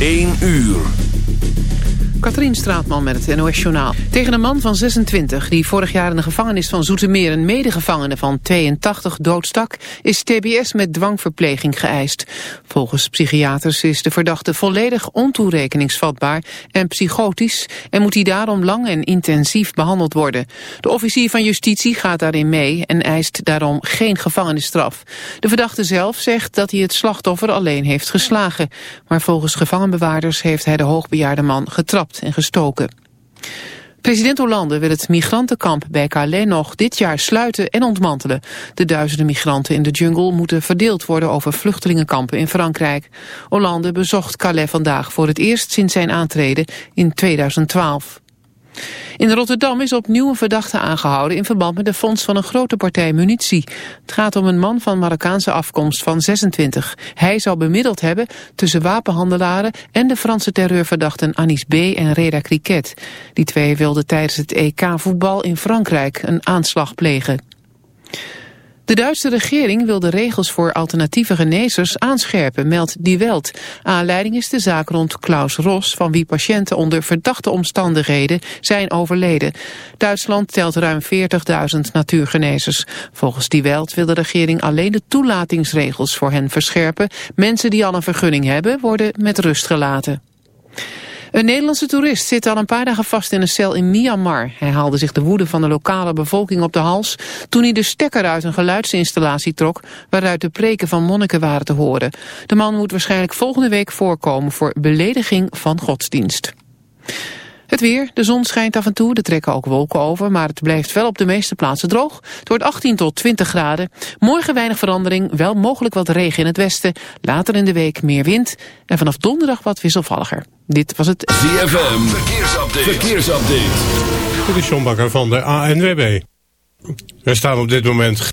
1 uur. Katrien Straatman met het NOS Journaal. Tegen een man van 26 die vorig jaar in de gevangenis van Zoetermeer... een medegevangene van 82 doodstak... is tbs met dwangverpleging geëist. Volgens psychiaters is de verdachte volledig ontoerekeningsvatbaar... en psychotisch en moet hij daarom lang en intensief behandeld worden. De officier van justitie gaat daarin mee... en eist daarom geen gevangenisstraf. De verdachte zelf zegt dat hij het slachtoffer alleen heeft geslagen. Maar volgens gevangenbewaarders heeft hij de hoogbejaarde man getrapt en gestoken. President Hollande wil het migrantenkamp bij Calais nog dit jaar sluiten en ontmantelen. De duizenden migranten in de jungle moeten verdeeld worden over vluchtelingenkampen in Frankrijk. Hollande bezocht Calais vandaag voor het eerst sinds zijn aantreden in 2012. In Rotterdam is opnieuw een verdachte aangehouden in verband met de fonds van een grote partij munitie. Het gaat om een man van Marokkaanse afkomst van 26. Hij zou bemiddeld hebben tussen wapenhandelaren en de Franse terreurverdachten Anis B. en Reda Criquet. Die twee wilden tijdens het EK voetbal in Frankrijk een aanslag plegen. De Duitse regering wil de regels voor alternatieve genezers aanscherpen, meldt Die Welt. Aanleiding is de zaak rond Klaus Ros, van wie patiënten onder verdachte omstandigheden zijn overleden. Duitsland telt ruim 40.000 natuurgenezers. Volgens Die Welt wil de regering alleen de toelatingsregels voor hen verscherpen. Mensen die al een vergunning hebben, worden met rust gelaten. Een Nederlandse toerist zit al een paar dagen vast in een cel in Myanmar. Hij haalde zich de woede van de lokale bevolking op de hals... toen hij de stekker uit een geluidsinstallatie trok... waaruit de preken van monniken waren te horen. De man moet waarschijnlijk volgende week voorkomen... voor belediging van godsdienst. Het weer, de zon schijnt af en toe, er trekken ook wolken over... maar het blijft wel op de meeste plaatsen droog. Het wordt 18 tot 20 graden. Morgen weinig verandering, wel mogelijk wat regen in het westen. Later in de week meer wind en vanaf donderdag wat wisselvalliger. Dit was het ZFM, verkeersupdate. verkeersupdate. Dit is John Bakker van de ANWB. Er staan op dit moment...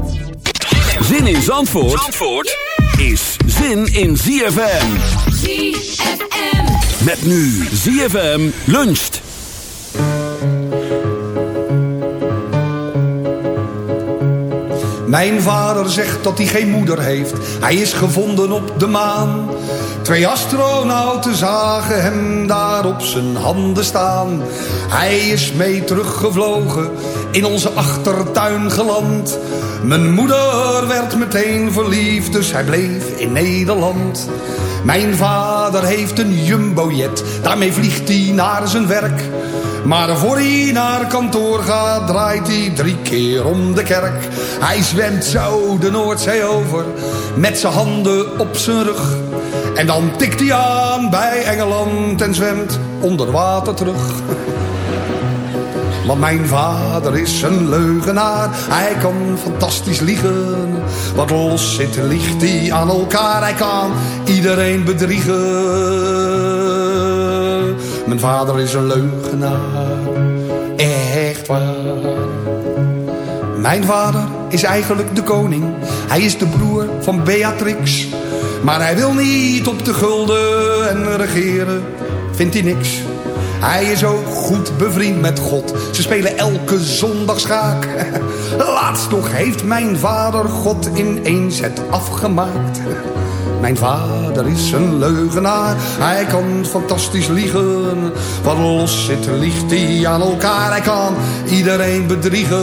Zin in Zandvoort, Zandvoort is zin in ZFM. ZFM. Met nu ZFM luncht. Mijn vader zegt dat hij geen moeder heeft. Hij is gevonden op de maan. Twee astronauten zagen hem daar op zijn handen staan. Hij is mee teruggevlogen, in onze achtertuin geland. Mijn moeder werd meteen verliefd, dus hij bleef in Nederland. Mijn vader heeft een jumbojet, daarmee vliegt hij naar zijn werk. Maar voor hij naar kantoor gaat, draait hij drie keer om de kerk. Hij zwemt zo de Noordzee over, met zijn handen op zijn rug. En dan tikt hij aan bij Engeland en zwemt onder water terug. Want mijn vader is een leugenaar, hij kan fantastisch liegen. Wat los zit, ligt hij aan elkaar, hij kan iedereen bedriegen. Mijn vader is een leugenaar, echt waar. Mijn vader is eigenlijk de koning, hij is de broer van Beatrix. Maar hij wil niet op de gulden en regeren, vindt hij niks. Hij is ook goed bevriend met God. Ze spelen elke zondag schaak. Laatst nog heeft mijn vader God in één zet afgemaakt. Mijn vader is een leugenaar. Hij kan fantastisch liegen. Wat los zit, liegt hij aan elkaar. Hij kan iedereen bedriegen.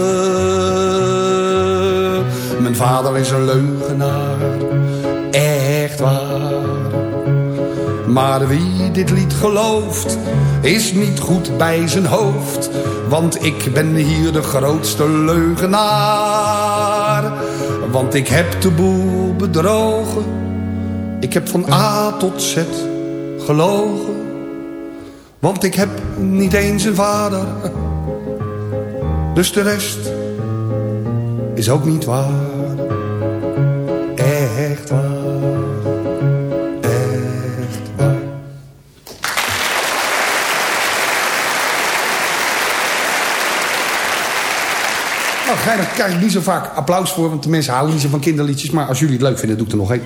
Mijn vader is een leugenaar. Maar wie dit lied gelooft, is niet goed bij zijn hoofd. Want ik ben hier de grootste leugenaar. Want ik heb de boel bedrogen. Ik heb van A tot Z gelogen. Want ik heb niet eens een vader. Dus de rest is ook niet waar. Krijg ik niet zo vaak applaus voor, want de mensen houden niet zo van kinderliedjes. Maar als jullie het leuk vinden, doe ik er nog één.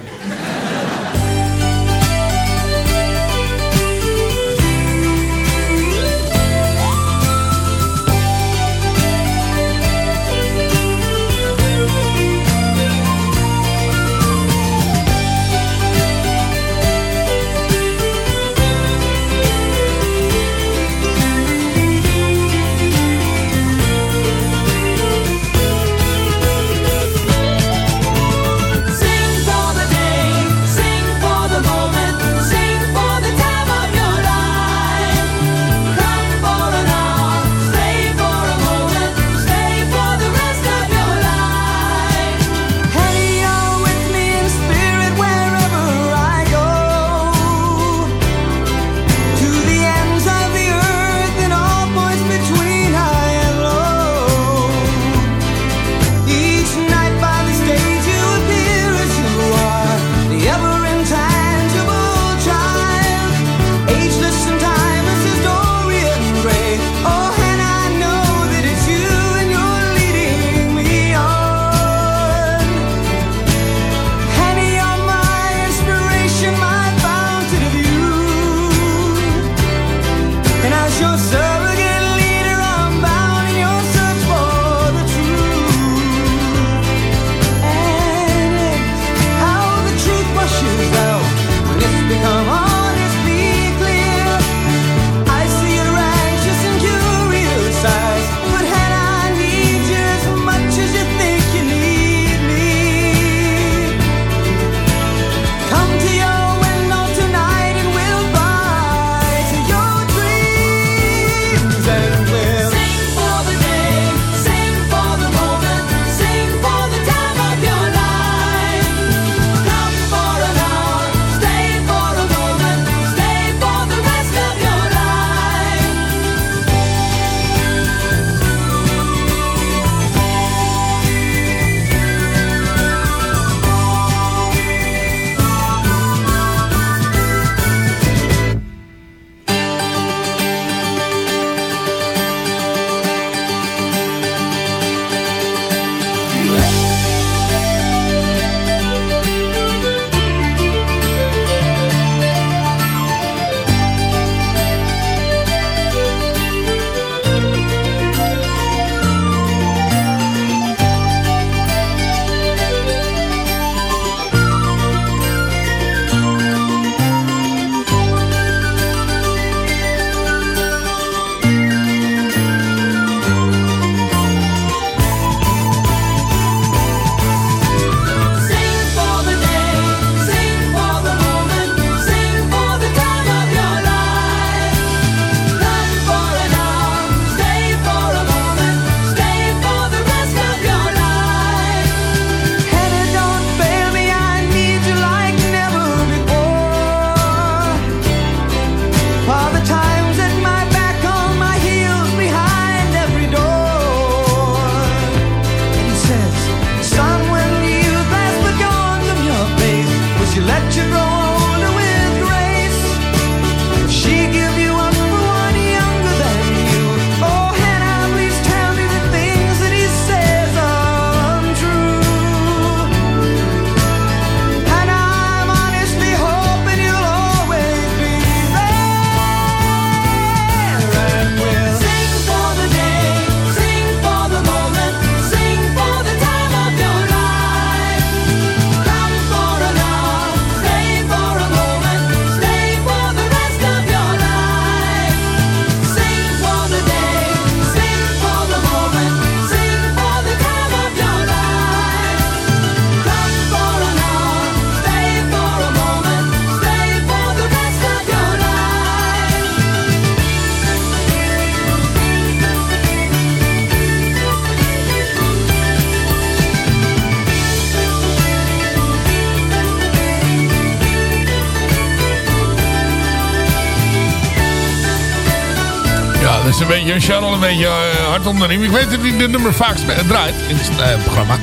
Beetje, eh, hard onder de riem. Ik weet dat hij de nummer vaakst eh, draait in het eh, programma.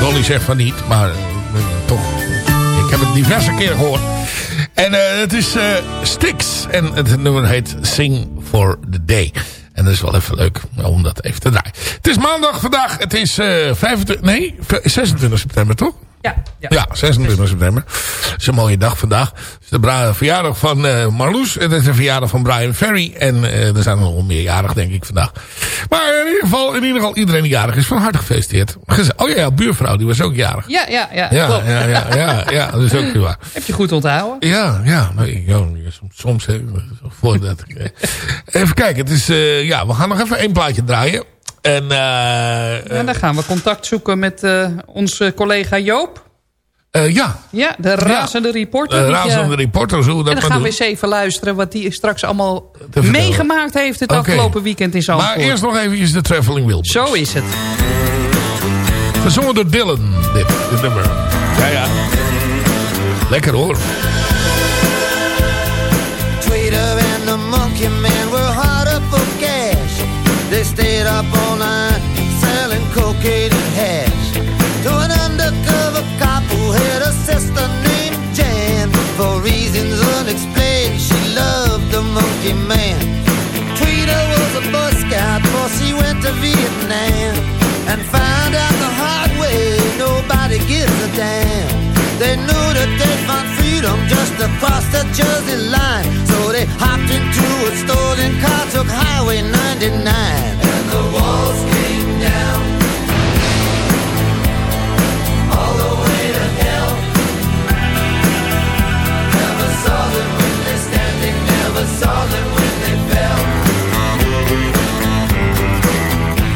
Dolly zegt van niet, maar toch. Ik heb het diverse keren gehoord. En het is eh Styx. En het nummer heet Sing for the Day. En dat is wel even leuk om dat even te draaien. Het is maandag vandaag. Het is eh 25, nee, 26 september toch? Ja, ja. Ja, 26 september. Het is een mooie dag vandaag. Het is de verjaardag van eh, Marloes. En het is de verjaardag van Brian Ferry. En eh, er zijn nog wel meer jarig, denk ik, vandaag. Maar in ieder geval, in ieder geval iedereen die jarig is, van harte gefeliciteerd. Oh ja, ja, buurvrouw, die was ook jarig. Ja, ja, ja. Ja, klopt. ja, ja, ja, ja, dat is ook weer waar. Heb je goed onthouden? Ja, ja, nee, ja soms, hè, voordat ik, eh, even kijken, het is, ja, we gaan nog even één plaatje draaien. En, dan gaan we contact zoeken met onze collega Joop. Eh, ja, Ja, de razende reporter. de die, razende eh, reporter, zullen we En dan gaan we eens even luisteren wat hij straks allemaal meegemaakt heeft het afgelopen weekend in Zandvoort. Maar eerst nog eventjes de Traveling Wilburys. Zo is het. Gezongen door Dylan, dit, dit nummer. Ja, ja. Lekker hoor. Tweeter and the monkey man were hard up for cash. They stayed up the monkey man. Tweeter was a Boy Scout before she went to Vietnam. And found out the hard way, nobody gives a damn. They knew that they'd freedom just across the Jersey line. So they hopped into a stolen car, took Highway 99. And the walls came down.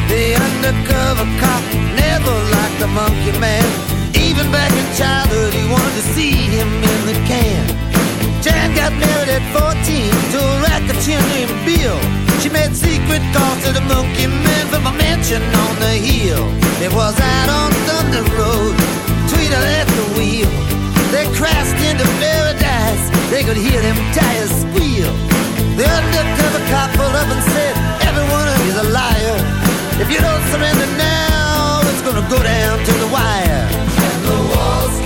The undercover cop never liked the monkey man. Even back in childhood, he wanted to see him in the can. Jan got married at 14 to a named Bill. She made secret calls to the monkey man from a mansion on the hill. It was out on Thunder Road, Tweeter at the wheel. They crashed into paradise, they could hear them tires squeal. The undercover cop pulled up and said, Every one of you's a liar. If you don't surrender now, it's gonna go down to the wire. And the walls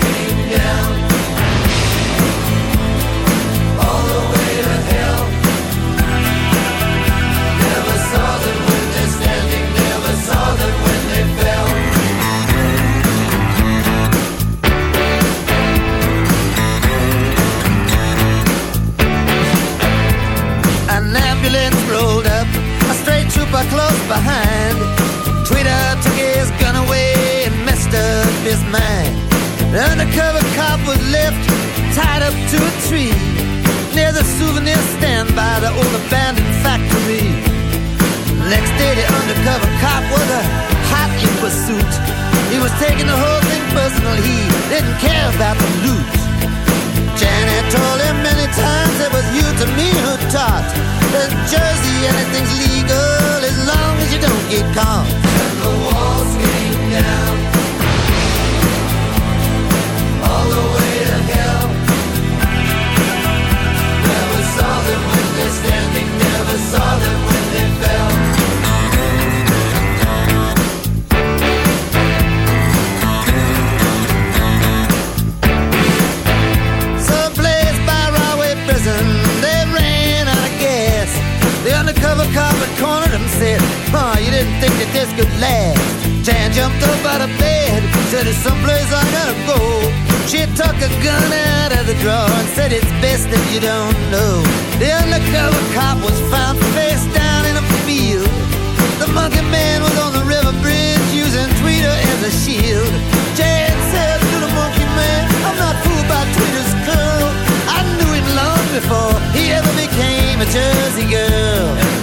close behind. Tweeter took his gun away and messed up his mind. The undercover cop was left tied up to a tree near the souvenir stand by the old abandoned factory. Next day, the undercover cop was a hot in pursuit. He was taking the whole thing personal. He didn't care about the loot. Janet told him many times it was you to me who taught that Jersey anything's legal as long as you don't get caught. And the walls came down all the way to hell. Never saw them when they're standing, never saw them cop had cornered him, said, "Huh, you didn't think that this could last?" Jan jumped up out of bed, said, "It's someplace I gotta go." She took a gun out of the drawer and said, "It's best if you don't know." Then the undercover cop was found face down in a field. The monkey man was on the river bridge using Tweeter as a shield. Jan said to the monkey man, I'm not fooled by Tweeter's curl. I knew him long before he ever became a Jersey girl.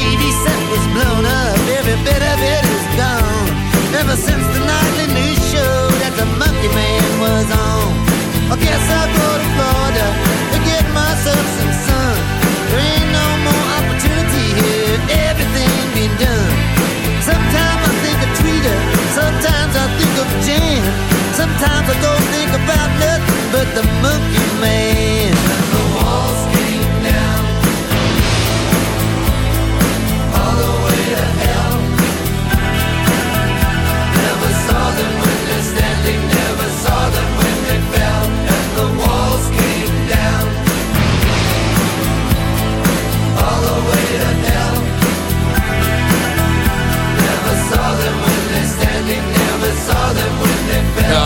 TV set was blown up, every bit of it is gone. Ever since the nightly news show that the Monkey Man was on, I guess I'll go to Florida to get myself some sun. There ain't no more opportunity here, everything been done. Sometimes I think of Twitter. sometimes I think of Jan, sometimes I don't think about nothing but the Monkey Man.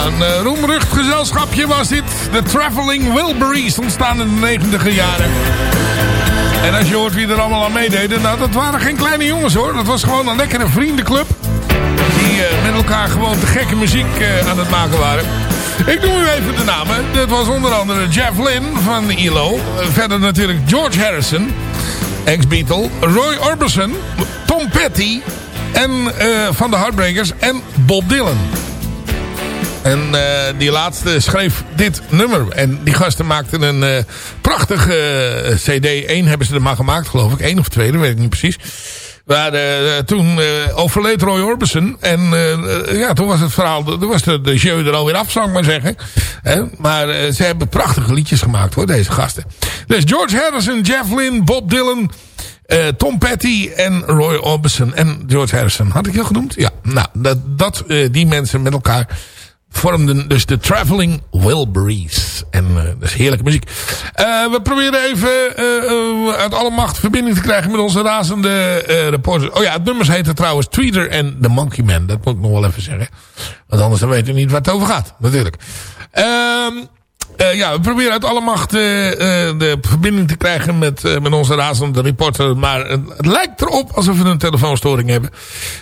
Een uh, roemrucht gezelschapje was dit. De Traveling Wilburys ontstaan in de negentiger jaren. En als je hoort wie er allemaal aan meededen, nou dat waren geen kleine jongens hoor. Dat was gewoon een lekkere vriendenclub. Die uh, met elkaar gewoon te gekke muziek uh, aan het maken waren. Ik noem u even de namen. Dat was onder andere Jeff Lynne van ELO. verder natuurlijk George Harrison, ex-Beatle. Roy Orbison, Tom Petty en van de Heartbreakers en Bob Dylan. En uh, die laatste schreef dit nummer. En die gasten maakten een uh, prachtige uh, cd. Eén hebben ze er maar gemaakt, geloof ik. Eén of twee, dat weet ik niet precies. Maar toen overleed Roy Orbison. En ja, toen was het verhaal... Toen was de, de show er alweer af, zou ik maar zeggen. maar ze hebben prachtige liedjes gemaakt, hoor, deze gasten. Dus George Harrison, Jeff Lynne, Bob Dylan... Uh, Tom Petty en Roy Orbison en George Harrison. Had ik je genoemd? Ja. Nou, dat, dat uh, die mensen met elkaar vormden dus de Traveling Wilburys. En uh, dat is heerlijke muziek. Uh, we proberen even uh, uit alle macht verbinding te krijgen met onze razende reporter. Oh ja, het nummers heette trouwens Tweeter en The Monkey Man. Dat moet ik nog wel even zeggen. Want anders dan weten we niet waar het over gaat. Natuurlijk. Ehm, ja, we proberen uit alle macht de verbinding te krijgen met, met onze razende reporter. Maar het lijkt erop alsof we een telefoonstoring hebben.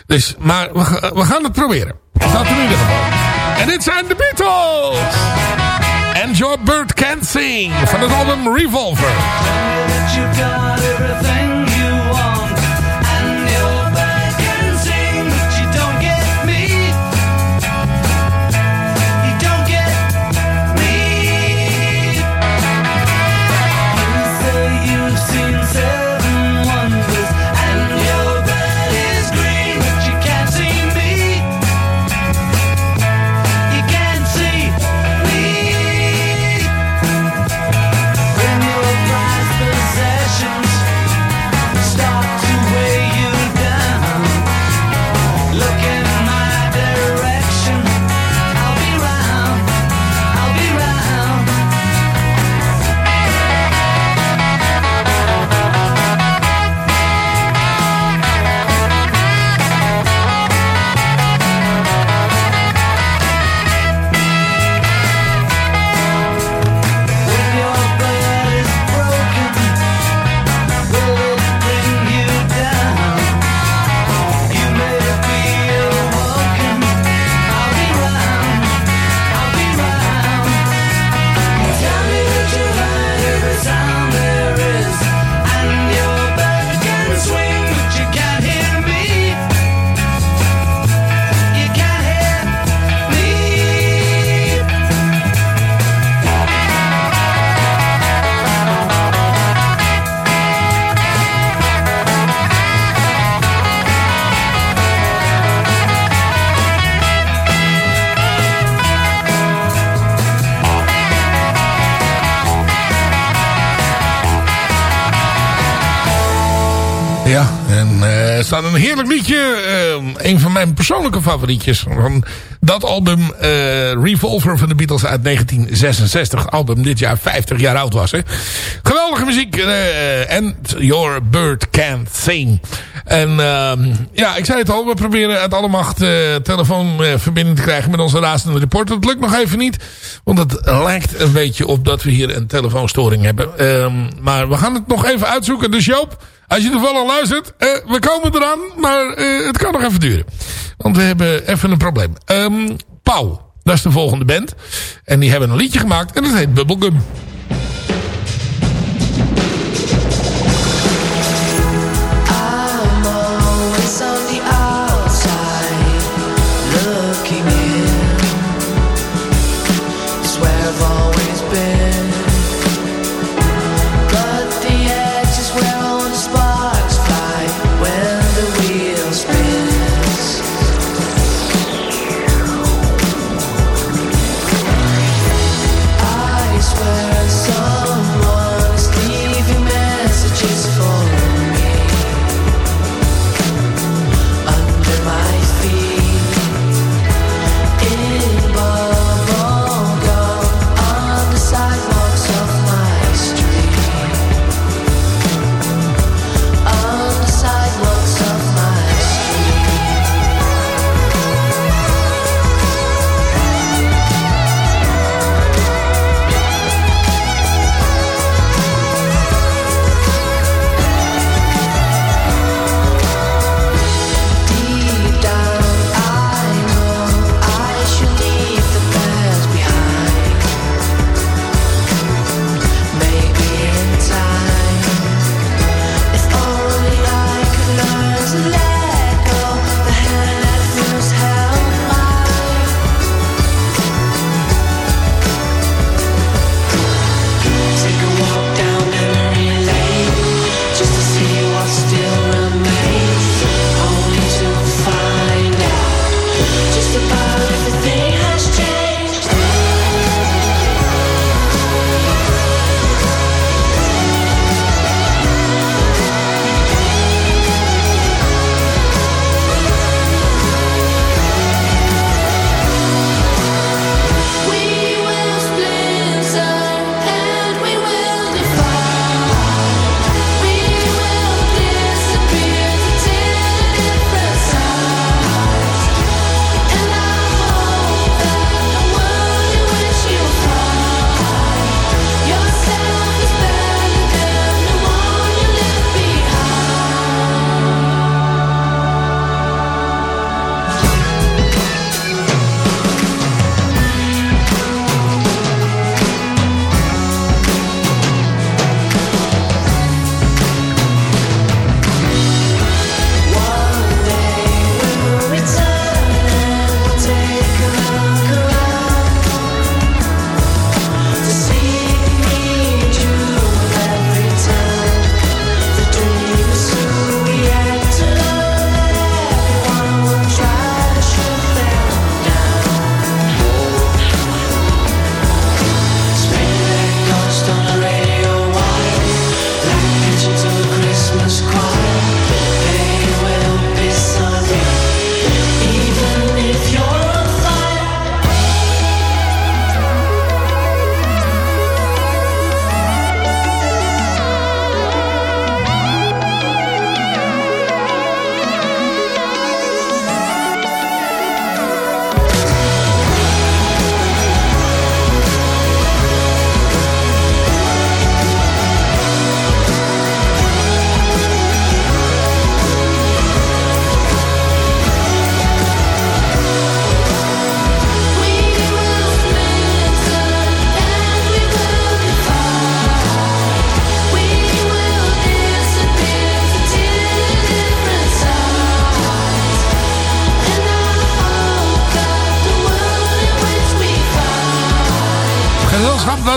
Dus, maar we, we gaan het proberen. Dat in ieder geval. En dit zijn de Beatles. And Your Bird Can't Sing van het album Revolver. Heerlijk liedje. Uh, een van mijn persoonlijke favorietjes. Van dat album uh, Revolver van de Beatles uit 1966. Album dit jaar 50 jaar oud was. Hè. Geweldige muziek. En Your Bird Can't Sing. En ehm, ja, ik zei het al. We proberen uit alle macht telefoonverbinding te krijgen met onze razende reporter. Het lukt nog even niet. Want het lijkt een beetje op dat we hier een telefoonstoring hebben. Ehm, maar we gaan het nog even uitzoeken. Dus Joop... Als je toevallig luistert, uh, we komen eraan, maar uh, het kan nog even duren. Want we hebben even een probleem. Um, Pauw, dat is de volgende band. En die hebben een liedje gemaakt en dat heet Bubblegum.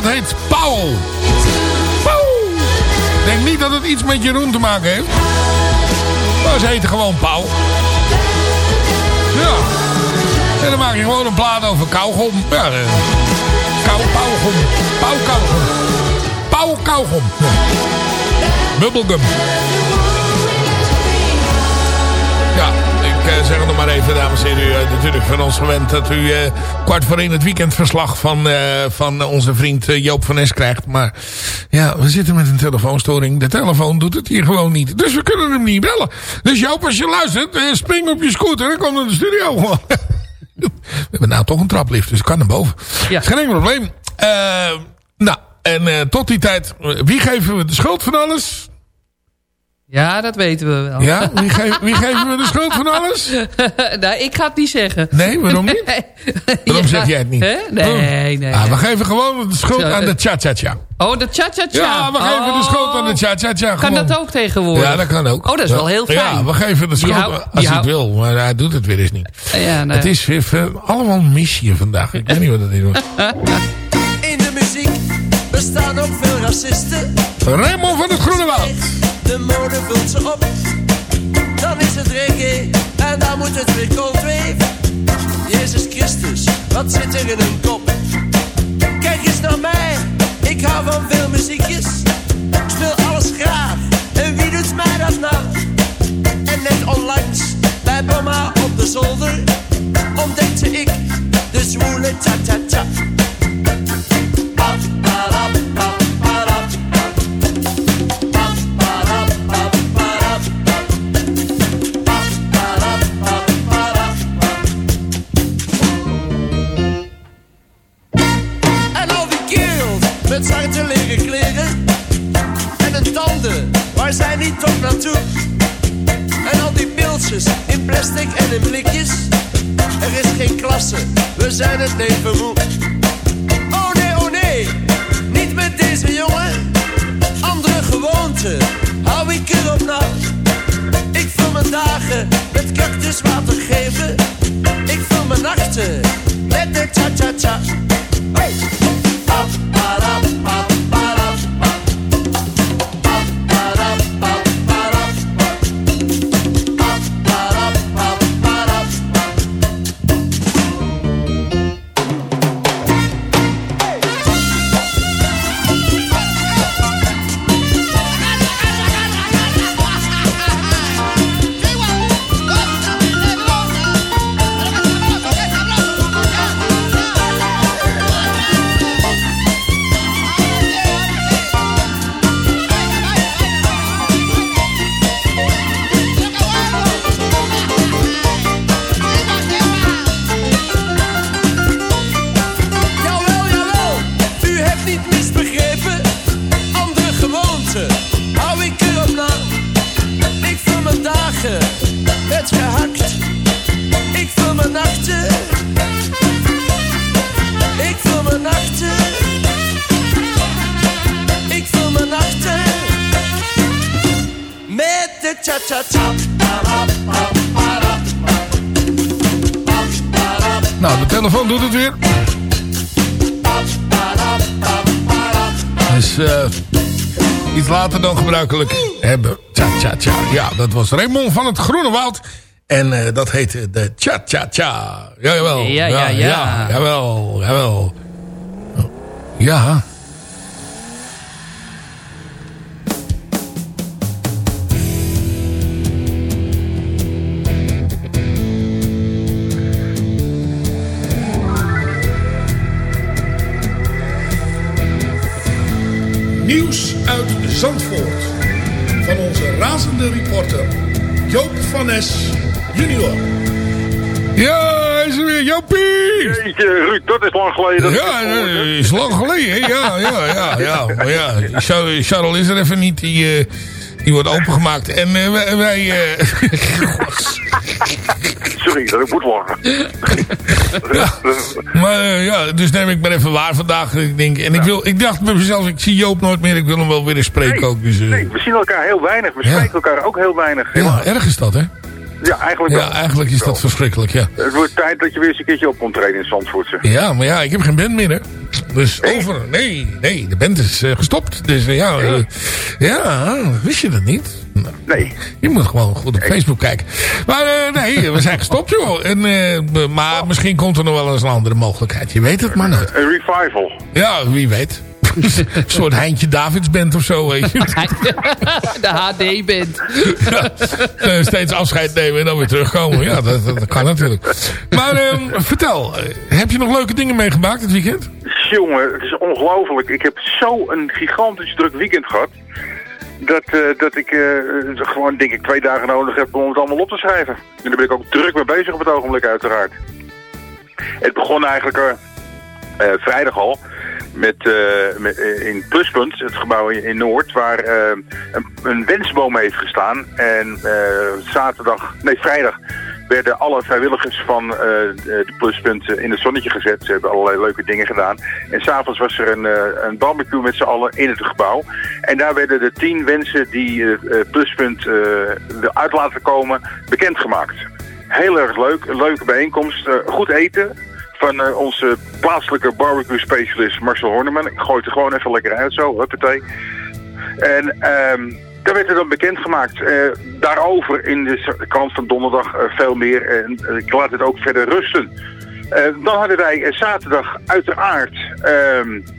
Heet Paul. Paul. Ik denk niet dat het iets met Jeroen te maken heeft. Maar ze heten gewoon Paul. Ja. En dan maak je gewoon een plaat over kauwgom. Ja, eh, kou, pauwgom. Pauw, kauwgom. Pauw, kauwgom. Ja. Bubblegum. Zeg het nog maar even, dames en heren. U heeft natuurlijk van ons gewend dat u eh, kwart voor één het weekendverslag van, eh, van onze vriend eh, Joop van Es krijgt. Maar ja, we zitten met een telefoonstoring. De telefoon doet het hier gewoon niet. Dus we kunnen hem niet bellen. Dus Joop, als je luistert, eh, spring op je scooter en kom naar de studio we hebben nou toch een traplift, dus ik kan naar boven. Ja. Is geen enkel probleem. Eh, nou, en eh, tot die tijd, eh, wie geven we de schuld van alles? Ja, dat weten we wel. Ja, wie, ge- wie geven we de schuld van alles? nou, ik ga het niet zeggen. Nee, waarom niet? Waarom Ja. zeg jij het niet? Hè? Nee, nee. Ah, we geven gewoon de schuld Zo, aan de eh, cha-cha-cha. Oh, de cha-cha-cha. Ja, we geven de Oh. schuld aan de cha-cha-cha. Kan dat ook tegenwoordig? Ja, dat kan ook. Oh, dat is wel heel fijn. Ja, we geven de schuld hou- als hij wil. Maar hij doet het weer eens niet. Ja, nee. Het is weer veel- allemaal mis hier vandaag. Ik weet niet wat het is. hoor. In de muziek bestaan ook veel racisten. Raymond van het Groene Woud. De mode vult ze op. Dan is het reggae en dan moet het weer kooltweef. Jezus Christus, wat zit er in een kop? Kijk eens naar mij, ik hou van veel muziekjes. Ik speel alles graag, en wie doet mij dat nou? En net onlangs, bij mama op de zolder, ontdekte ik de zwoele ta-ta-ta. En al die pilsjes in plastic en in blikjes. Er is geen klasse, we zijn het leven moe Oh nee, oh nee, niet met deze jongen. Andere gewoonten, hou ik erop na. Ik vul mijn dagen met cactuswater geven Ik vul mijn nachten met de cha-cha-cha Nou, de telefoon doet het weer. Dus eh iets later dan gebruikelijk hebben. Tja, tja, tja. Ja, dat was Raymond van het Groene Woud. En eh, dat heette de Tja, tja, tja. Ja, jawel. Ja, ja, ja. Jawel, jawel. Ja. Razende reporter Joop van Es junior. Ja, hij is er weer. Jopie! Jeetje, Ruud, dat is lang geleden. Ja, nee, is lang geleden. Ja, ja, ja, ja. Maar ja, Char- Charles is er even niet. Die, eh, die wordt opengemaakt. En eh, wij... wij eh, Sorry, dat ik moet worden. maar eh, ja, dus neem ik maar even waar vandaag. Ik denk, en ik, wil, ik dacht bij mezelf, ik zie Joop nooit meer. Ik wil hem wel weer eens spreken ook. Dus, Nee, we zien elkaar heel weinig. We spreken elkaar ook heel weinig. ja, erg is dat, hè? Ja, eigenlijk wel. Ja, eigenlijk is dat verschrikkelijk, ja. Het wordt tijd dat je weer eens een keertje op komt treden in Zandvoort. zeg. Ja, maar ja, ik heb geen band meer, hè? Dus over... Nee, nee, de band is eh, gestopt. Dus eh, ja, eh, ja, wist je dat niet? Nee. Je moet gewoon goed op Facebook kijken. Maar nee, we zijn gestopt, joh. En, maar misschien komt er nog wel eens een andere mogelijkheid. Je weet het maar nooit. Een revival. Ja, wie weet. Een soort Heintje Davids band of zo, weet je. De HD-band. Ja, eh, steeds afscheid nemen en dan weer terugkomen. Ja, dat, kan natuurlijk. Maar eh, vertel, eh, heb je nog leuke dingen meegemaakt dit weekend? Jongen, het is ongelooflijk. Ik heb zo een gigantisch druk weekend gehad. Dat, eh, dat ik eh, gewoon, denk ik, twee dagen nodig heb om het allemaal op te schrijven. En daar ben ik ook druk mee bezig op het ogenblik, uiteraard. Het begon eigenlijk vrijdag al. Met, eh, met, eh, in Pluspunt, het gebouw in, Noord, waar eh, een, een wensboom heeft gestaan. En zaterdag, nee vrijdag, werden alle vrijwilligers van eh, de de Pluspunt eh, in het zonnetje gezet. Ze hebben allerlei leuke dingen gedaan. En s'avonds was er een, een barbecue met z'n allen in het gebouw. En daar werden de tien wensen die eh, Pluspunt eruit laten komen bekendgemaakt. Heel erg leuk, een leuke bijeenkomst. Goed eten van eh, onze plaatselijke barbecue specialist Marcel Horneman. Ik gooi het er gewoon even lekker uit zo, huppatee. En ehm daar werd er dan bekendgemaakt. eh daarover in de krant van donderdag eh, veel meer. En ik laat het ook verder rusten. Dan hadden wij zaterdag uiteraard... ehm, eh,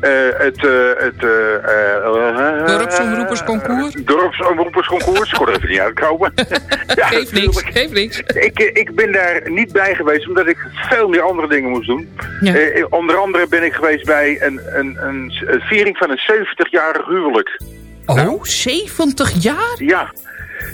het, eh, het eh, eh, Dorpsomroepersconcours? Dorpsomroepersconcours. Ik kon er even niet uitkomen. ja, Geeft niks, niks. ik, eh, ik ben daar niet bij geweest omdat ik veel meer andere dingen moest doen. Ja. Eh, onder andere ben ik geweest bij een, een, een, een viering van een 70-jarig huwelijk. Oh, 70 jaar? Ja.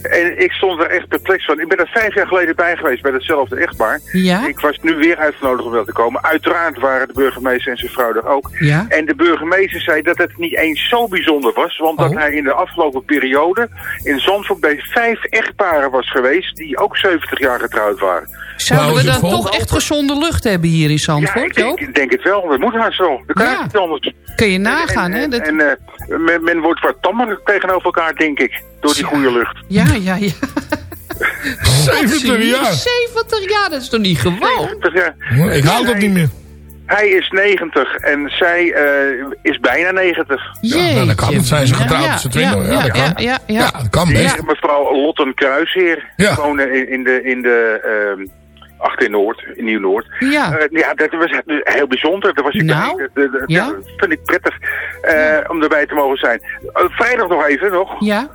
En ik stond er echt perplex van. Ik ben er vijf jaar geleden bij geweest bij datzelfde echtpaar. Ja? Ik was nu weer uitgenodigd om wel te komen. Uiteraard waren de burgemeester en zijn vrouw er ook. Ja? En de burgemeester zei dat het niet eens zo bijzonder was. Want dat Oh. hij in de afgelopen periode in Zandvoort bij vijf echtparen was geweest die ook 70 jaar getrouwd waren. Zouden Nou, we het dan vol? toch echt gezonde lucht hebben hier in Ja, Zandvoort, ik denk, Joop? ik denk het wel. Dat moet haast wel. Dat kan Ja. niet anders. Kun je nagaan, en, hè? Dat... En, eh, men, men wordt wat tammer tegenover elkaar, denk ik. Door die Ja. goede lucht. Ja, ja, ja. 70 jaar. 70 jaar, dat is toch niet gewoon? Dus, ja, Ik haal dat niet meer. Hij is 90 en zij eh, is bijna 90. Ja, nou, dat kan. Dat zijn ze getrouwd. Ja, ze twintig. ja, Ja, dat kan. ja, ja, ja. Ja, dat kan best. mevrouw Lotten Kruisheer. Ja. Wonen in, in de, in de ehm, achter in Noord, in Nieuw-Noord. Ja. Eh, ja, dat was heel bijzonder. Dat was ik Nou, ja. dat vind ik prettig eh, om erbij te mogen zijn. Eh, vrijdag nog even, nog. Ja.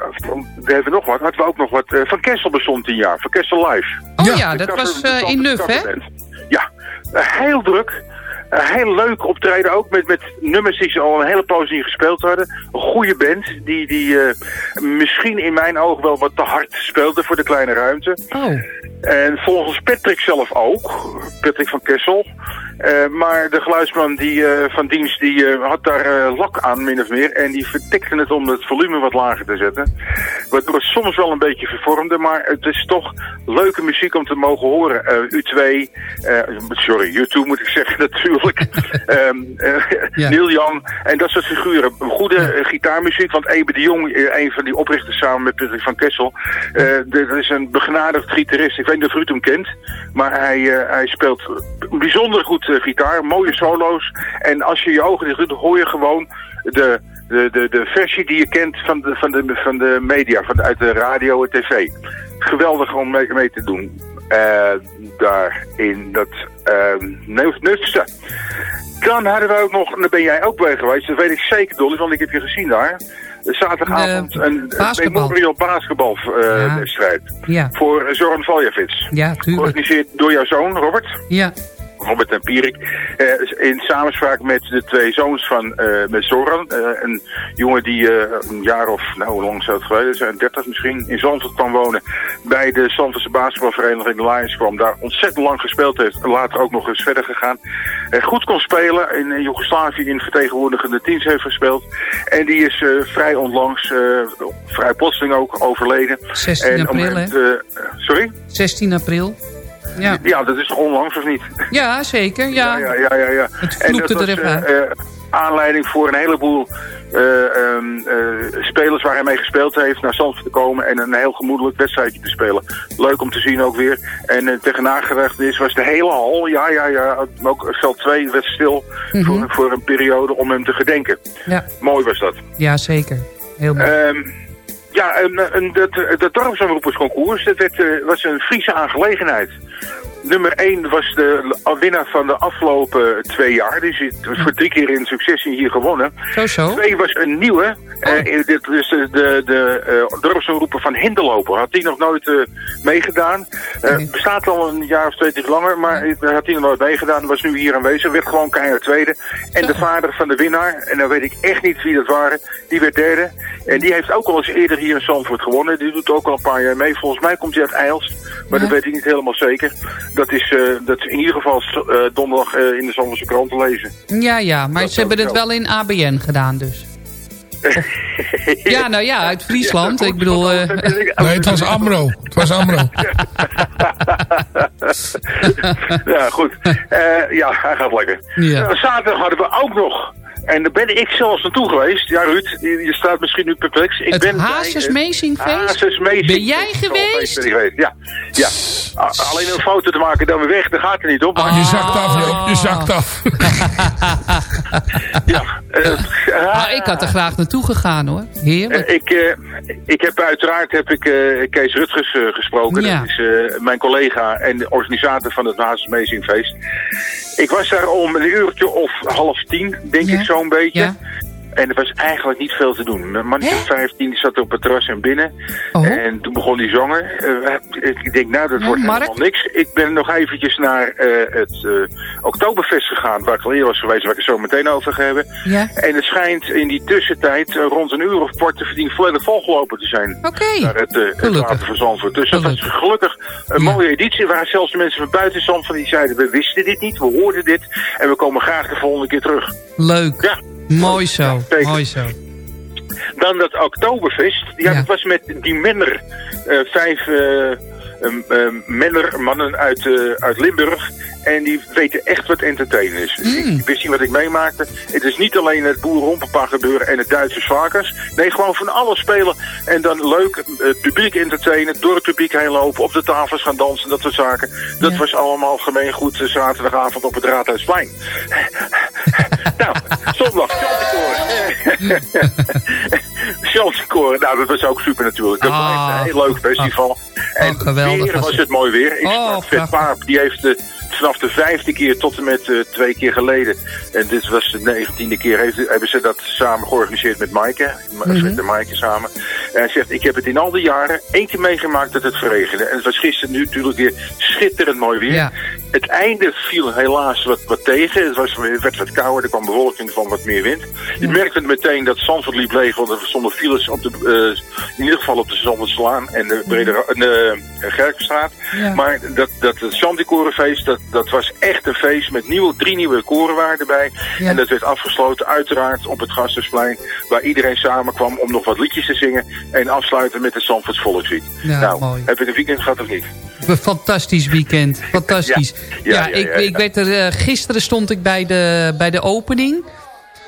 We hebben nog wat. Hadden we ook nog wat. eh, van Kessel bestond tien jaar. Van Kessel Live. Oh Ja. dat was eh, in Nuf, hè? Ja, heel druk. Heel leuk optreden ook met, met nummers die ze al een hele poos niet gespeeld hadden. Een goede band die, die eh, misschien in mijn ogen wel wat te hard speelde voor de kleine ruimte. Oh, En volgens Patrick zelf ook, Patrick van Kessel. Eh, maar de geluidsman die, eh, van dienst die, eh, had daar eh, lak aan, min of meer. En die vertikte het om het volume wat lager te zetten. Waardoor het soms wel een beetje vervormde. Maar het is toch leuke muziek om te mogen horen. Eh, U2, eh, sorry, U2 moet ik zeggen natuurlijk. Ja. Neil Young en dat soort figuren. Goede gitaarmuziek, want Ebe de Jong, een van die oprichters samen met Patrick van Kessel. eh, dat is een begenadigd gitarist. Ik weet niet of Ruud hem kent. Maar hij, eh, hij speelt bijzonder goed gitaar, mooie solo's. En als je je ogen dicht doet, hoor je gewoon de, de, de, de versie die je kent van de, van de, van de media, van uit de radio en tv. Geweldig om mee, mee te doen. Eh, daar in dat uh, Nutste. Dan hadden we ook nog, en daar ben jij ook bij geweest, dat weet ik zeker Dolly, want ik heb je gezien daar. Zaterdagavond De een memorial basketbalwedstrijd. ja. Voor eh, Zoran Valjavits. Ja, tuurlijk. Georganiseerd door jouw zoon, Robert. Ja. Robert en Pierik. eh, in samenspraak met de twee zoons van eh, met Zoran. eh, een jongen die een jaar of, nou hoe lang zou het geleden zijn, 30 misschien, in Zandvoort kwam wonen. Bij de Zandvoortse basketbalvereniging Lions kwam. Daar ontzettend lang gespeeld heeft. Later ook nog eens verder gegaan. Goed kon spelen. In eh, Joegoslavië in vertegenwoordigende teams heeft gespeeld. En die is vrij onlangs, vrij plotseling ook, overleden. 16 En om april, hè? sorry? 16 april. Ja, Ja, dat is toch onlangs of niet? ja zeker. Ja. Ja, ja, ja, ja. Het en dat er was even eh, eh, aanleiding voor een heleboel eh, ehm, eh, spelers waar hij mee gespeeld heeft naar Zandvoort te komen en een heel gemoedelijk wedstrijdje te spelen. Leuk om te zien ook weer. En uh, tegen nagedachtenis was de hele hal, ja, ja, ja, ook veld 2 werd stil voor, voor een periode om hem te gedenken. Ja. Mooi was dat. Ja, zeker. Heel mooi. Ehm, ja, en, en dat, dat dorpsomroepersconcours, dat werd, was een Friese aangelegenheid. Nummer 1 was de winnaar van de afgelopen twee jaar. Die is voor drie keer in successie hier gewonnen. Zo, zo. Twee was een nieuwe. Eh, dit is de, de, de dorpsomroeper van Hinderloper. Had die nog nooit eh, meegedaan. Bestaat al een jaar of twee iets langer, maar had hij nog nooit meegedaan. Was nu hier aanwezig. Werd gewoon keihard tweede. En de vader van de winnaar, en dan weet ik echt niet wie dat waren, die werd derde. En die heeft ook al eens eerder hier in Zandvoort gewonnen. Die doet ook al een paar jaar mee. Volgens mij komt hij uit Eilst. Maar dat weet ik niet helemaal zeker. Dat is, eh, dat is in ieder geval eh, donderdag eh, in de Zandvoortse krant te lezen. Ja, ja, maar Dat ze hebben het wel. in ABN gedaan dus. Ja, nou ja, uit Friesland. Ik bedoel... eh, Nee, het was Amro. Het was Amro. ja, goed. Eh, ja, hij gaat lekker. Ja. Zaterdag hadden we ook nog. En daar ben ik zelfs naartoe geweest. Ja, Ruud, je, je staat misschien nu perplex. Ik Het ben bij Hazes het Meezingfeest? Ben jij geweest? Ben ik geweest, Ja. ja. Alleen een foto te maken dan weer weg, dat gaat er niet op. Maar Je zakt af. Je zakt af. ja, eh, Ah, ik had er graag naartoe gegaan hoor. Heerlijk. Eh, ik, eh, ik heb uiteraard heb ik, eh, Kees Rutgers eh, gesproken. Ja. Dat is eh, mijn collega en de organisator van het Hazes Meezingfeest. Ik was daar om een uurtje of half tien, denk Ja. ik zo'n beetje. En er was eigenlijk niet veel te doen. Mijn mannetje van 15 die zat op het terras en binnen. Oh. En toen begon die zanger. Eh, ik denk, nou, dat Ja, wordt Mark? helemaal niks. Ik ben nog eventjes naar eh, het eh, Oktoberfest gegaan, waar ik al eerder was geweest, waar ik het zo meteen over ga hebben. Ja. En het schijnt in die tussentijd rond een uur of kwart te verdienen volledig volgelopen te zijn. Oké. Naar het, water van Zandvoort. Dus dat was gelukkig een Ja. mooie editie. Waren zelfs de mensen van buiten Zandvoort die zeiden, we wisten dit niet, we hoorden dit. En we komen graag de volgende keer terug. Leuk. Ja. Mooi zo. Mooi zo. Dan dat Oktoberfest. Ja, dat was met die Menner. eh, vijf um, um, Menner mannen uit, uit Limburg. En die weten echt wat entertainen is. Ik wist niet wat ik meemaakte. Het is niet alleen het boerenrompenpa gebeuren en het Duitse slakers. Nee, gewoon van alles spelen. En dan leuk het publiek entertainen. Door het publiek heen lopen. Op de tafels gaan dansen. Dat soort zaken. Dat was allemaal gemeengoed zaterdagavond op het Raadhuisplein. Nou, zondag. Chanticoren, nou dat was ook super natuurlijk. Dat was Ah. echt een heel leuk festival. en geweldig weer was was het. mooi weer. Ik Oh, sprak Paap, die heeft eh, vanaf de vijfde keer tot en met eh, twee keer geleden. En dit was de negentiende keer, heeft, hebben ze dat samen georganiseerd met Maaike. Mm Vet en Maaike samen. En hij zegt, ik heb het in al die jaren één keer meegemaakt dat het verregende. En het was gisteren nu natuurlijk weer schitterend mooi weer. Ja. Het einde viel helaas wat, wat tegen. Het was, het werd wat kouder, er kwam bewolking van wat meer wind. Je merkte meteen dat Zandvoort liep leeg, want er stonden files op de, eh, in ieder geval op de Zandvoortslaan en de, Brede, en de eh, Gerkenstraat. Ja. Maar dat, dat het Zandikorenfeest, dat, dat was echt een feest met nieuwe, drie nieuwe korenwaarden erbij. Ja. En dat werd afgesloten uiteraard op het Gasthuisplein, waar iedereen samenkwam om nog wat liedjes te zingen en afsluiten met het Zandvoorts volkslied. Nou, mooi. heb je een weekend gehad of niet? Een fantastisch weekend. Fantastisch. Ja, ik, ik werd er, eh, gisteren stond ik bij de, bij de opening.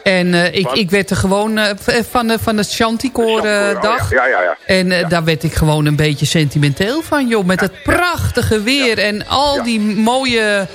En eh, ik, ik werd er gewoon eh, van, de, van de Chanticoor eh, dag. Oh, ja, ja, ja. En daar werd ik gewoon een beetje sentimenteel van, joh. Met het prachtige weer en al die mooie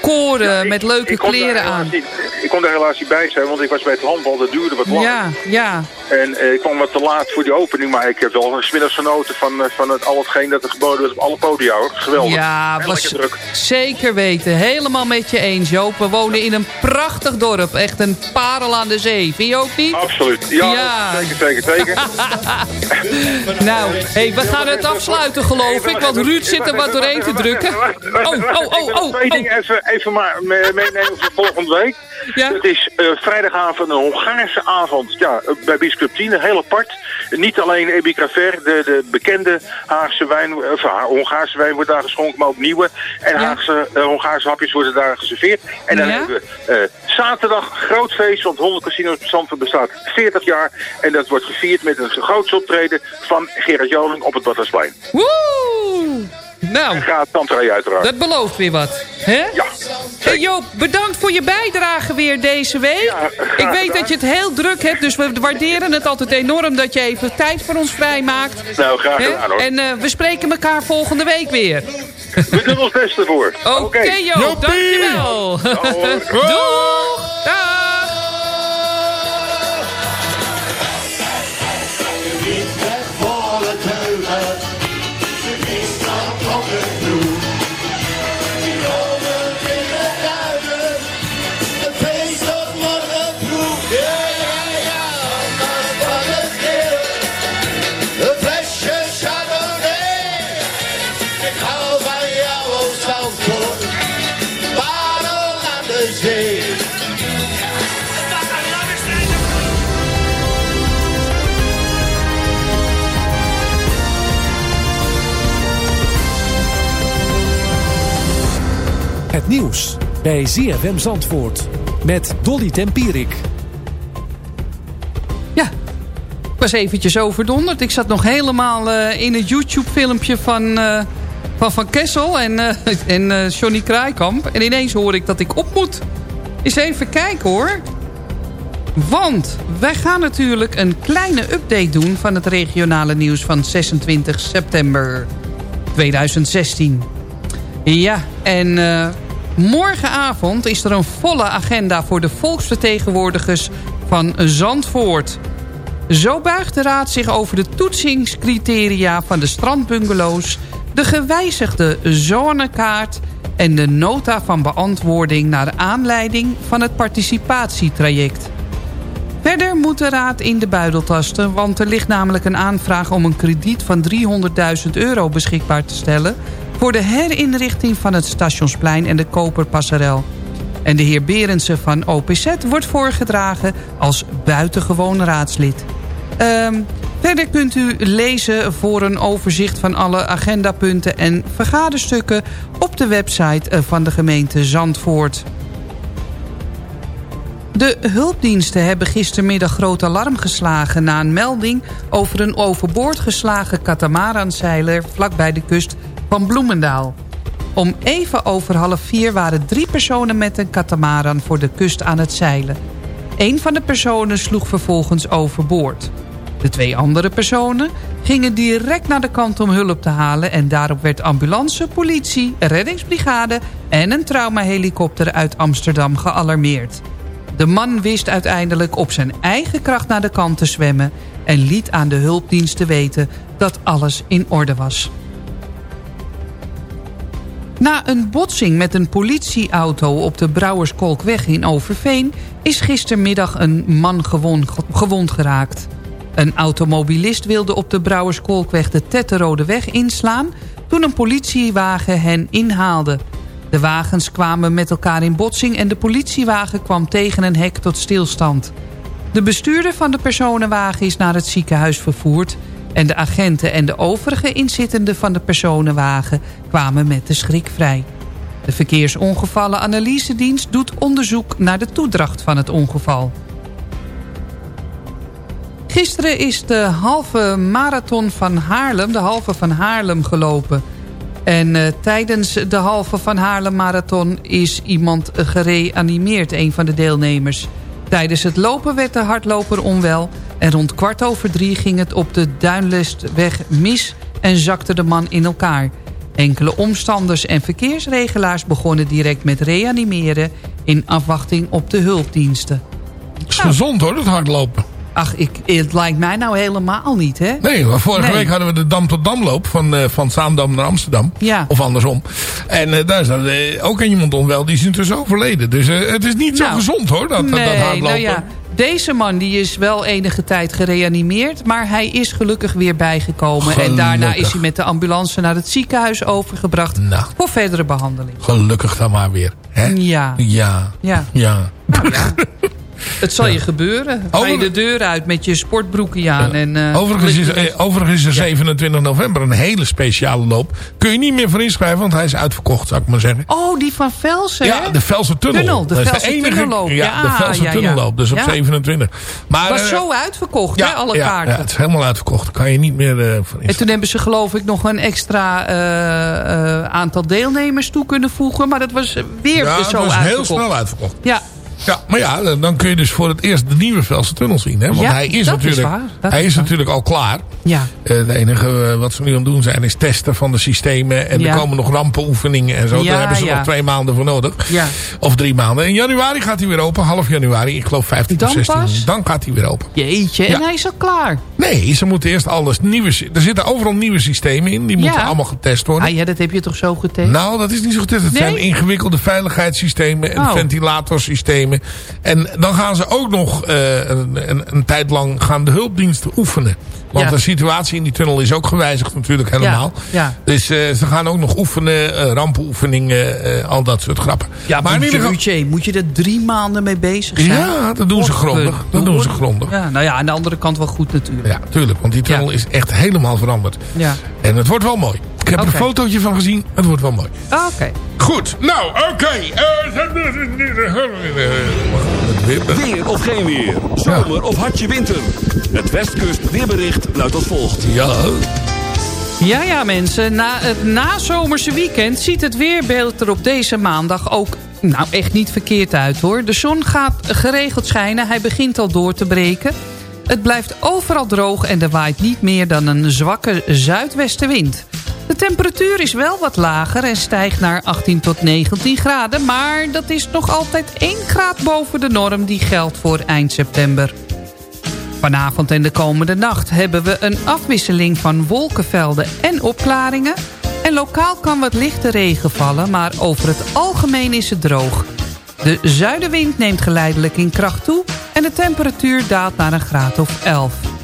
koren met leuke kleren aan. niet- ik kon daar helaas niet bij zijn, want ik was bij het handbal, dat duurde wat langer. Ja, ja. En eh, ik kwam wat te laat voor die opening, maar ik heb wel smiddags genoten van, eh, van het, al hetgeen dat er geboden werd op alle podia hoor. Geweldig. Ja, En was druk. zeker weten. Helemaal met je eens, Joop. We wonen in een prachtig dorp. Echt een parel aan de zee. Vind je ook niet? Absoluut. Ja, Ja. zeker, zeker, zeker. Nou, hey, we gaan het afsluiten geloof ik. Want Ruud zit er wat doorheen te drukken. Oh, oh, oh, oh. Twee dingen even, even maar me- meenemen voor volgende week. Ja. Het is eh, vrijdagavond een Hongaarse avond ja, bij Biesclub 10, heel apart. Niet alleen Ebi Craver, de, de bekende Haagse wijn, of Hongaarse wijn wordt daar geschonken, maar ook nieuwe. En Haagse, eh, Hongaarse hapjes worden daar geserveerd. En dan Ja. hebben we eh, zaterdag groot feest, want 100 Casinos Zandvoort bestaat 40 jaar. En dat wordt gevierd met een groots optreden van Gerard Joling op het Badhuisplein. Woe! Nou, En gaat Tantrij uiteraard. dat belooft weer wat. hè? Ja, Hey Joop, bedankt voor je bijdrage weer deze week. Ik weet dat je het heel druk hebt, dus we waarderen het altijd enorm... dat je even tijd voor ons vrijmaakt. Nou, graag gedaan hoor. En eh, we spreken elkaar volgende week weer. We doen ons best ervoor. Oké Joop, dankjewel. Doeg! Dag! Nieuws bij ZFM Zandvoort met Dolly Tempierik. Ja, ik was eventjes overdonderd. Ik zat nog helemaal eh, in het YouTube-filmpje van, eh, van Van Kessel en, eh, en Johnny Kraaikamp. En ineens hoor ik dat ik op moet. Eens even kijken hoor. Want wij gaan natuurlijk een kleine update doen... van het regionale nieuws van 26 september 2016. Ja, en morgenavond is er een volle agenda... voor de volksvertegenwoordigers van Zandvoort. Zo buigt de Raad zich over de toetsingscriteria van de strandbungalows... de gewijzigde zonekaart en de nota van beantwoording... naar aanleiding van het participatietraject. Verder moet de Raad in de buidel tasten... want er ligt namelijk een aanvraag om een krediet van 300.000 euro beschikbaar te stellen... voor de herinrichting van het Stationsplein en de Koperpasserel. En de heer Berendsen van OPZ wordt voorgedragen als buitengewoon raadslid. Ehm, verder kunt u lezen voor een overzicht van alle agendapunten en vergaderstukken... op de website eh, van de gemeente Zandvoort. De hulpdiensten hebben gistermiddag groot alarm geslagen... na een melding over een overboord geslagen katamaranzeiler... vlakbij de kust van Bloemendaal. Om even over half vier waren drie personen met een katamaran... voor de kust aan het zeilen. Een van de personen sloeg vervolgens overboord. De twee andere personen gingen direct naar de kant om hulp te halen... en daarop werd ambulance, politie, reddingsbrigade... en een traumahelikopter uit Amsterdam gealarmeerd. De man wist uiteindelijk op zijn eigen kracht naar de kant te zwemmen... en liet aan de hulpdiensten weten dat alles in orde was. Na een botsing met een politieauto op de Brouwerskolkweg in Overveen... is gistermiddag een man gewond, geraakt. Een automobilist wilde op de Brouwerskolkweg de Tetterode weg inslaan... toen een politiewagen hen inhaalde. De wagens kwamen met elkaar in botsing... en de politiewagen kwam tegen een hek tot stilstand. De bestuurder van de personenwagen is naar het ziekenhuis vervoerd... en de agenten en de overige inzittenden van de personenwagen... kwamen met de schrik vrij. De Verkeersongevallenanalysedienst doet onderzoek naar de toedracht van het ongeval. Gisteren is de halve marathon van Haarlem, de halve van Haarlem, gelopen. En uh, tijdens de halve van Haarlem marathon is iemand gereanimeerd, een van de deelnemers. Tijdens het lopen werd de hardloper onwel... en rond kwart over drie ging het op de Duinlestweg mis... en zakte de man in elkaar. Enkele omstanders en verkeersregelaars begonnen direct met reanimeren... in afwachting op de hulpdiensten. Het is gezond hoor, dat hardlopen. Ach, ik, het lijkt mij nou helemaal niet, hè? Nee, maar vorige Nee. week hadden we de Dam tot Damloop van, eh van Zaandam naar Amsterdam. Ja. Of andersom. En eh, daar is dan, eh, ook een iemand onwel, die is intussen overleden. Dus het is niet zo Nou, gezond hoor, dat, dat nee, hardlopen. nou ja, deze man die is wel enige tijd gereanimeerd... maar hij is gelukkig weer bijgekomen. En daarna is hij met de ambulance naar het ziekenhuis overgebracht... Nou. voor verdere behandeling. Gelukkig dan maar weer. Hè? Ja. Ja. Ja. Ja. Nou ja. Het zal je gebeuren. Ga je de deur uit met je sportbroekje aan. En, eh, Overigens is, eh, overigens is er 27 november een hele speciale loop. Kun je niet meer voor inschrijven, want hij is uitverkocht, zou ik maar zeggen. Oh, die van Velsen, Ja, de Velse Tunnel. Tunnel, de Dat is Velse Tunnelloop. Ja, Ja, de Velse ja, ja. Tunnelloop. Dus op Ja. 27. Maar, was eh, zo uitverkocht, ja, hè, alle ja, kaarten. Ja, het is helemaal uitverkocht. Kan je niet meer eh, voor En toen hebben ze geloof ik nog een extra eh, eh, aantal deelnemers toe kunnen voegen. Maar dat was weer Ja, dus het zo was heel uitverkocht. snel uitverkocht. Ja, Ja, maar ja, dan kun je dus voor het eerst de nieuwe Velse Tunnel zien. Hè? Want Ja, hij is, natuurlijk, hij is waar. natuurlijk al klaar. ja. Eh, het enige eh, wat ze nu aan het doen zijn is testen van de systemen. En Ja. er komen nog rampenoefeningen en zo. Ja, Daar hebben ze nog twee maanden voor nodig. Ja. Of drie maanden. In januari gaat hij weer open. Half januari. Ik geloof 15 Dan of 16. pas? Dan gaat hij weer open. Jeetje, en hij is al klaar. Nee, ze moeten eerst alles nieuwe... Er zitten overal nieuwe systemen in. Die moeten allemaal getest worden. Ah ja, dat heb je toch zo getest? Nou, dat is niet zo getest. Het Nee? zijn ingewikkelde veiligheidssystemen en Oh. ventilatorsystemen. En dan gaan ze ook nog eh, een, een, een tijd lang gaan de hulpdiensten oefenen. Want Ja. de situatie in die tunnel is ook gewijzigd natuurlijk helemaal. ja. Dus eh, ze gaan ook nog oefenen, eh, rampenoefeningen, eh, al dat soort grappen. Ja, maar in ieder geval... Moet je er drie maanden mee bezig zijn? Ja, dat doen ze grondig. Dat doen ze grondig. Ja, nou ja, aan de andere kant wel goed natuurlijk. Ja, tuurlijk. Want die tunnel is echt helemaal veranderd. Ja. En het wordt wel mooi. Ik heb er een fotootje van gezien. Het wordt wel mooi. Ah, Oké. Goed, nou, oké. Weer of geen weer. Zomer of hartje winter. Het Westkust weerbericht luidt als volgt. Ja. Ja, ja mensen. Na het nazomerse weekend ziet het weerbeeld er op deze maandag ook nou echt niet verkeerd uit hoor. De zon gaat geregeld schijnen. Hij begint al door te breken. Het blijft overal droog en er waait niet meer dan een zwakke zuidwestenwind. De temperatuur is wel wat lager en stijgt naar 18 tot 19 graden... maar dat is nog altijd 1 graad boven de norm die geldt voor eind september. Vanavond en de komende nacht hebben we een afwisseling van wolkenvelden en opklaringen. En lokaal kan wat lichte regen vallen, maar over het algemeen is het droog. De zuidenwind neemt geleidelijk in kracht toe en de temperatuur daalt naar een graad of 11.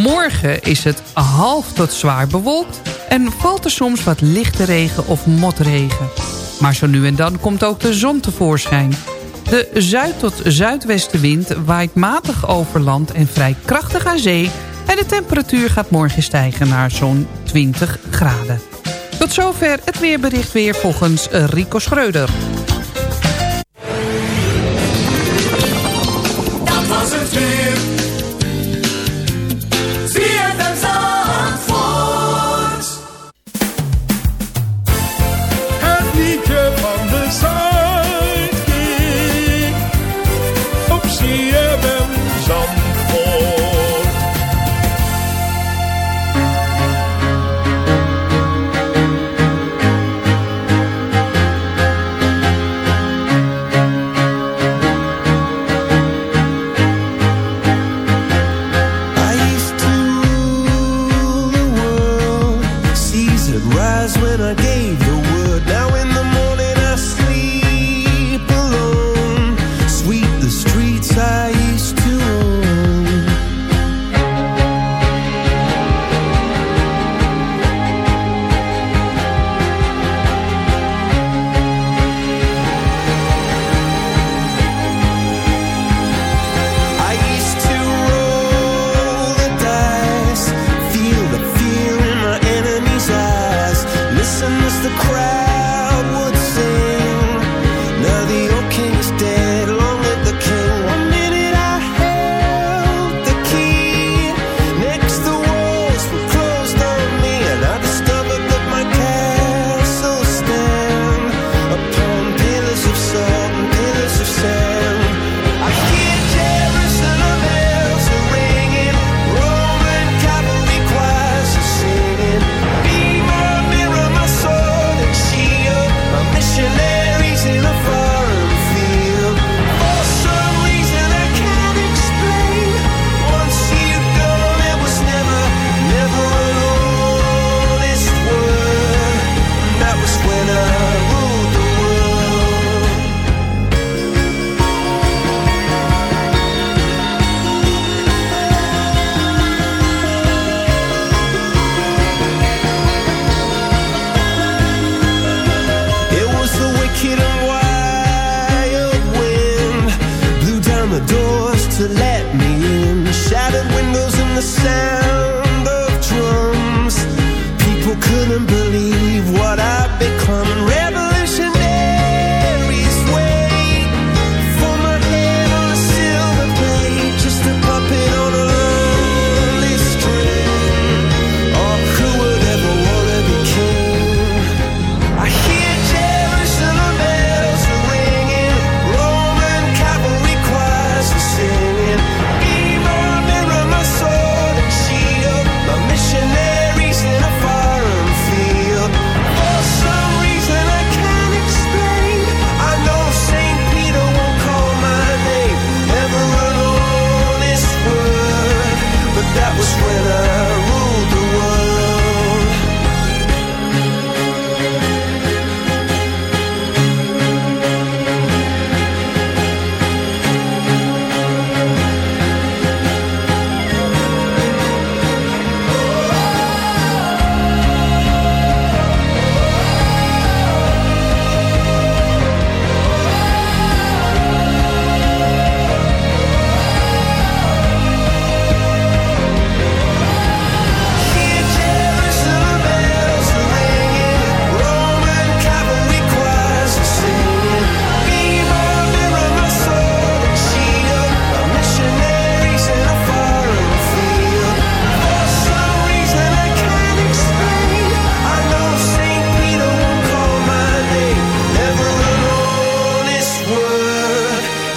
Morgen is het half tot zwaar bewolkt en valt er soms wat lichte regen of motregen. Maar zo nu en dan komt ook de zon tevoorschijn. De zuid- tot zuidwestenwind waait matig over land en vrij krachtig aan zee... en de temperatuur gaat morgen stijgen naar zo'n 20 graden. Tot zover het weerbericht weer volgens Rico Schreuder. Dat was het weer.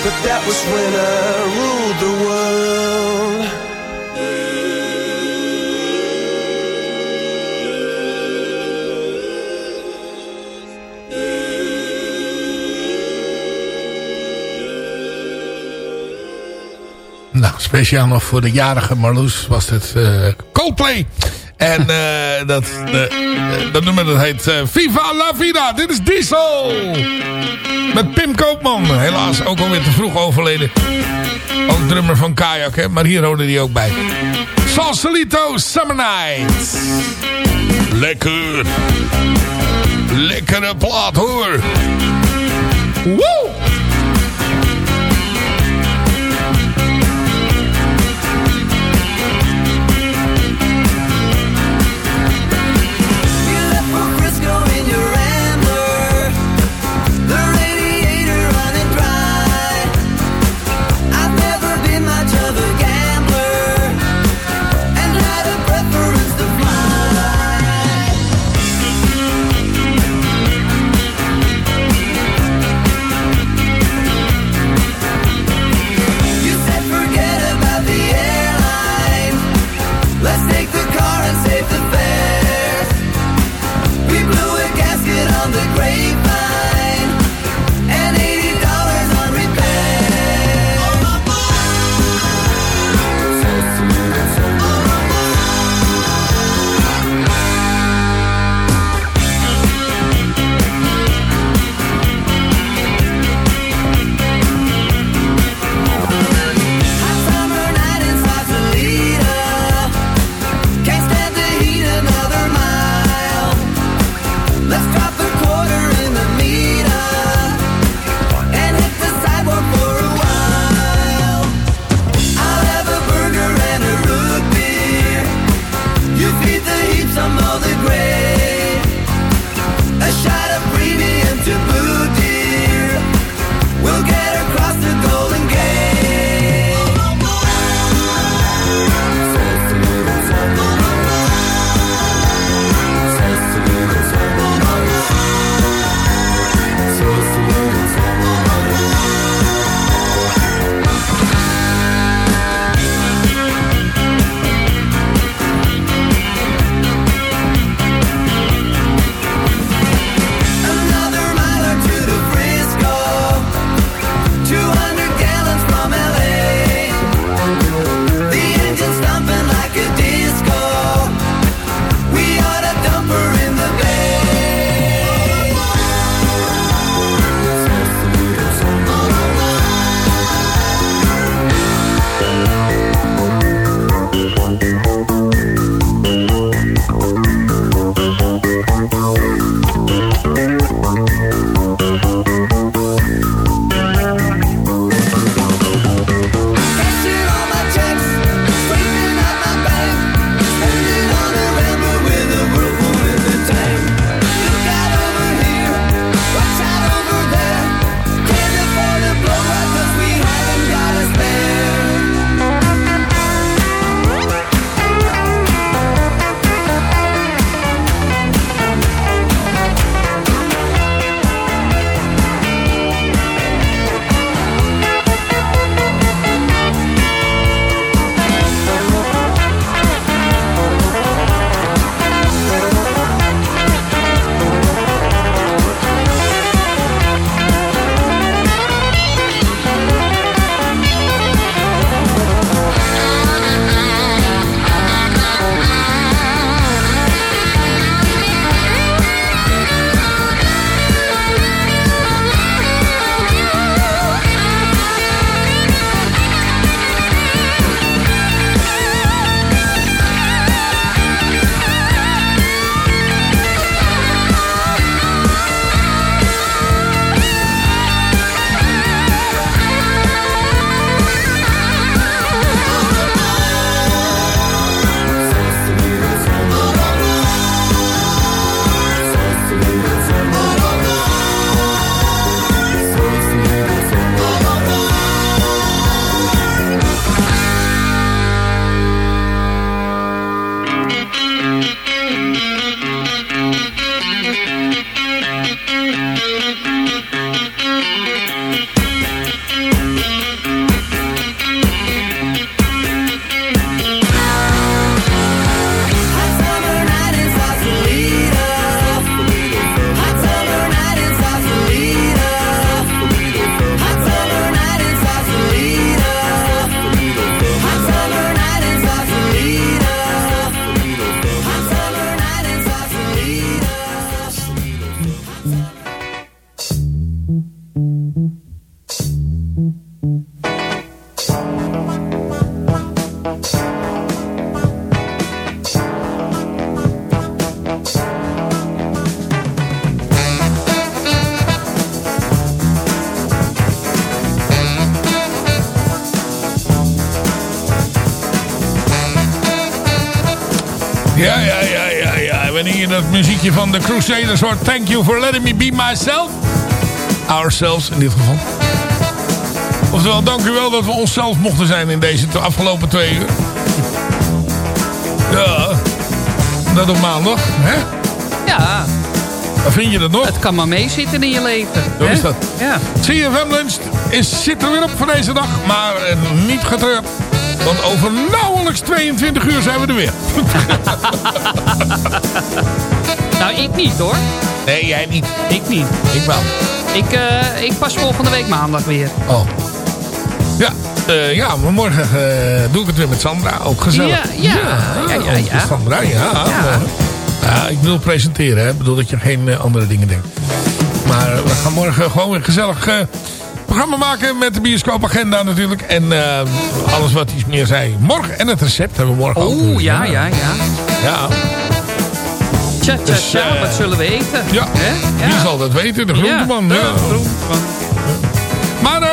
But that was when I ruled the world Nou, speciaal nog voor de jarige Marloes was het uh, Coldplay. En uh, dat, uh, dat nummer dat heet Viva la Vida. Dit is Diesel. Met Pim Koopman. Helaas ook alweer te vroeg overleden. Ook drummer van kayak, hè? maar hier hoorde hij ook bij. Salsalito Summer Nights, Lekker. Lekkere plaat hoor. Woe! Dat muziekje van de Crusaders hoort. Thank you for letting me be myself. Ourselves in dit geval. Oftewel, dank u wel dat we onszelf mochten zijn in deze afgelopen twee uur. Ja, dat op maandag, hè? Ja, vind je dat nog? het kan maar meezitten in je leven. Zo hè? is dat. Ja. CFM Lunch is, zit er weer op voor deze dag. Maar eh, niet getreurd. Want over nauwelijks 22 uur zijn we er weer. Nou, ik niet hoor. Nee, jij niet. Ik niet. Ik wel. Ik, eh, ik pas volgende week maandag weer. Oh. Ja, eh, ja maar morgen eh, doe ik het weer met Sandra. Ook gezellig. Ja, ja, ja, ja. Sandra, ja. Ja. ik wil presenteren, hè. Ik bedoel dat je geen andere dingen denkt. Maar we gaan morgen gewoon weer gezellig programma maken met de bioscoopagenda natuurlijk. En alles wat iets meer zei. Morgen, en het recept hebben we morgen ook. Oeh, ja, ja, ja. Ja, Tja, tja, Dus, tja, wat zullen we eten? ja. Hè? wie zal dat weten? De groenteman. Ja, Ja, de groenteman. Maar eh,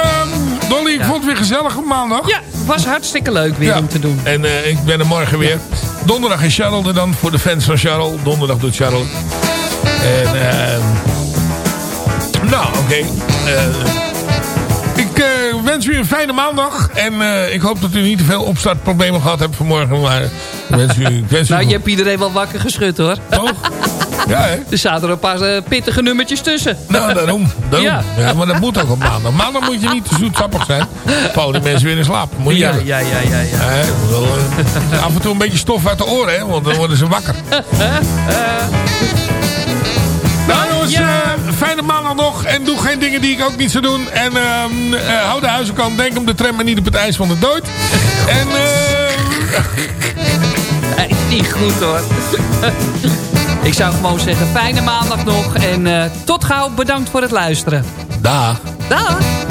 Dolly, ik vond het weer gezellig op maandag. Ja, was hartstikke leuk weer Ja. om te doen. En eh, ik ben er morgen weer. Donderdag is Charles er dan voor de fans van Charles. Donderdag doet Charles. En eh, nou, oké. Eh, ik eh, wens u een fijne maandag. En ik hoop dat u niet te veel opstartproblemen gehad hebt vanmorgen. Maar ik wens u... Ik wens u Nou, je hebt iedereen wel wakker geschud hoor. Toch? Ja, hè? Er zaten er een paar eh, pittige nummertjes tussen. Nou, daarom. daarom. Ja. Ja. maar dat moet ook op maandag. Maandag moet je niet te zoetsappig zijn. Vallen die mensen weer in slaap. Moet je Ja, ja, ja, ja, ja. Wel, eh, af en toe een beetje stof uit de oren, hè, want dan worden ze wakker. nou jongens, Ja. eh, fijne maandag nog. En doe geen dingen die ik ook niet zou doen. En ehm, eh, hou de huizenkant. Denk om de tram en niet op het ijs van de dood. En eh, is niet goed hoor. Ik zou gewoon zeggen, fijne maandag nog. En eh, tot gauw, bedankt voor het luisteren. dag. Dag.